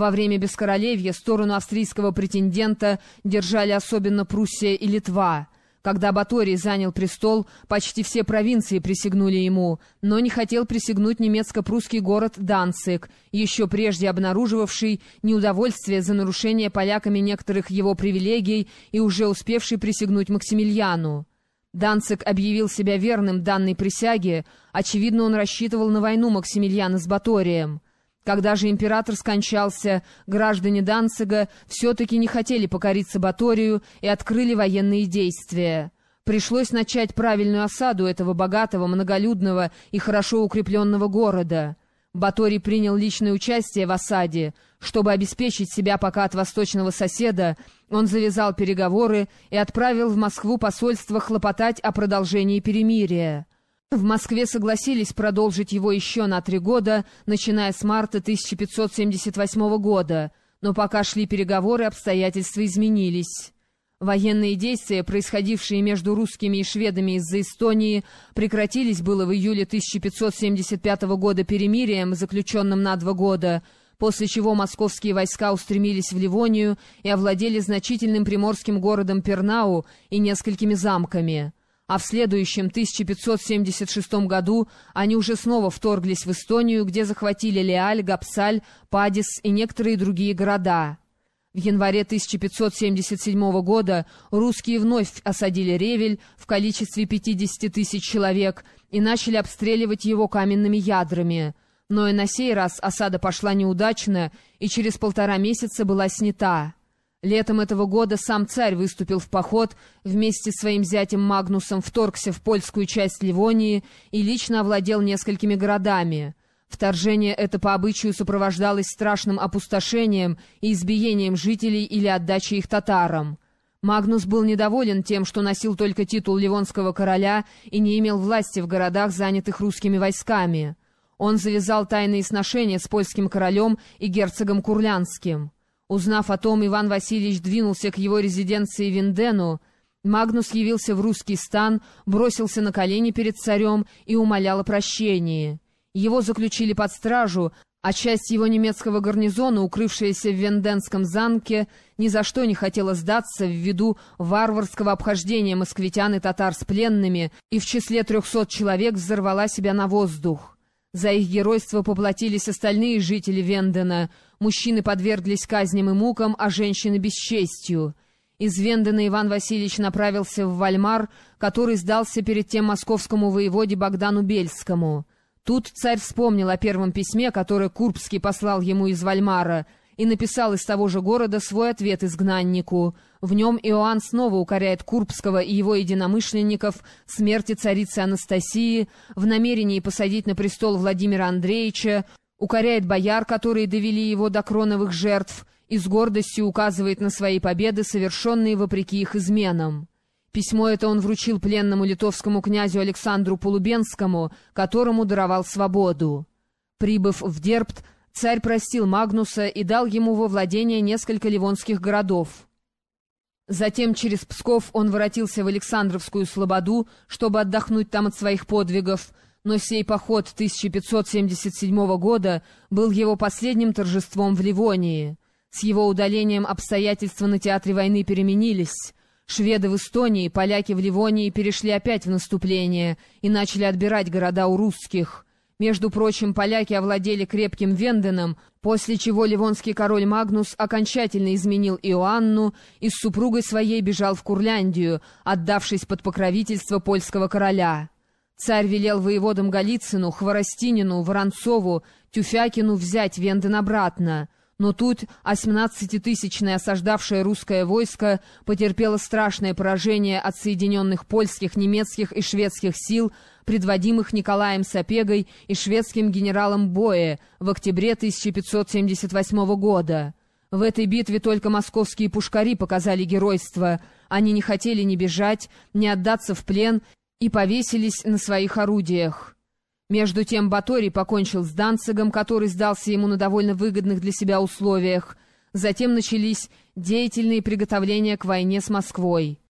Во время Бескоролевья сторону австрийского претендента держали особенно Пруссия и Литва. Когда Баторий занял престол, почти все провинции присягнули ему, но не хотел присягнуть немецко-прусский город Данциг, еще прежде обнаруживавший неудовольствие за нарушение поляками некоторых его привилегий и уже успевший присягнуть Максимилиану. Данциг объявил себя верным данной присяге, очевидно, он рассчитывал на войну Максимилиана с Баторием. Когда же император скончался, граждане Данцига все-таки не хотели покориться Баторию и открыли военные действия. Пришлось начать правильную осаду этого богатого, многолюдного и хорошо укрепленного города. Баторий принял личное участие в осаде. Чтобы обеспечить себя пока от восточного соседа, он завязал переговоры и отправил в Москву посольство хлопотать о продолжении перемирия. В Москве согласились продолжить его еще на три года, начиная с марта 1578 года, но пока шли переговоры, обстоятельства изменились. Военные действия, происходившие между русскими и шведами из-за Эстонии, прекратились было в июле 1575 года перемирием, заключенным на два года, после чего московские войска устремились в Ливонию и овладели значительным приморским городом Пернау и несколькими замками а в следующем 1576 году они уже снова вторглись в Эстонию, где захватили Леаль, Гапсаль, Падис и некоторые другие города. В январе 1577 года русские вновь осадили Ревель в количестве 50 тысяч человек и начали обстреливать его каменными ядрами. Но и на сей раз осада пошла неудачно и через полтора месяца была снята. Летом этого года сам царь выступил в поход, вместе с своим зятем Магнусом вторгся в польскую часть Ливонии и лично овладел несколькими городами. Вторжение это по обычаю сопровождалось страшным опустошением и избиением жителей или отдачей их татарам. Магнус был недоволен тем, что носил только титул Ливонского короля и не имел власти в городах, занятых русскими войсками. Он завязал тайные сношения с польским королем и герцогом Курлянским. Узнав о том, Иван Васильевич двинулся к его резиденции Виндену. Магнус явился в русский стан, бросился на колени перед царем и умолял о прощении. Его заключили под стражу, а часть его немецкого гарнизона, укрывшаяся в Венденском замке, ни за что не хотела сдаться ввиду варварского обхождения москвитян и татар с пленными, и в числе трехсот человек взорвала себя на воздух. За их геройство поплатились остальные жители Вендена. Мужчины подверглись казням и мукам, а женщины — бесчестью. Из Вендена Иван Васильевич направился в Вальмар, который сдался перед тем московскому воеводе Богдану Бельскому. Тут царь вспомнил о первом письме, которое Курбский послал ему из Вальмара — и написал из того же города свой ответ изгнаннику. В нем Иоанн снова укоряет Курбского и его единомышленников смерти царицы Анастасии в намерении посадить на престол Владимира Андреевича, укоряет бояр, которые довели его до кроновых жертв, и с гордостью указывает на свои победы, совершенные вопреки их изменам. Письмо это он вручил пленному литовскому князю Александру Полубенскому, которому даровал свободу. Прибыв в Дербт, Царь простил Магнуса и дал ему во владение несколько ливонских городов. Затем через Псков он воротился в Александровскую Слободу, чтобы отдохнуть там от своих подвигов, но сей поход 1577 года был его последним торжеством в Ливонии. С его удалением обстоятельства на театре войны переменились. Шведы в Эстонии, поляки в Ливонии перешли опять в наступление и начали отбирать города у русских — между прочим, поляки овладели крепким Венденом, после чего ливонский король Магнус окончательно изменил Иоанну и с супругой своей бежал в Курляндию, отдавшись под покровительство польского короля. Царь велел воеводам Голицыну, Хворостинину, Воронцову, Тюфякину взять Венден обратно — но тут 18-тысячное осаждавшее русское войско потерпело страшное поражение от соединенных польских, немецких и шведских сил, предводимых Николаем Сапегой и шведским генералом Бое в октябре 1578 года. В этой битве только московские пушкари показали геройство. Они не хотели ни бежать, ни отдаться в плен и повесились на своих орудиях. Между тем Баторий покончил с Данцигом, который сдался ему на довольно выгодных для себя условиях. Затем начались деятельные приготовления к войне с Москвой.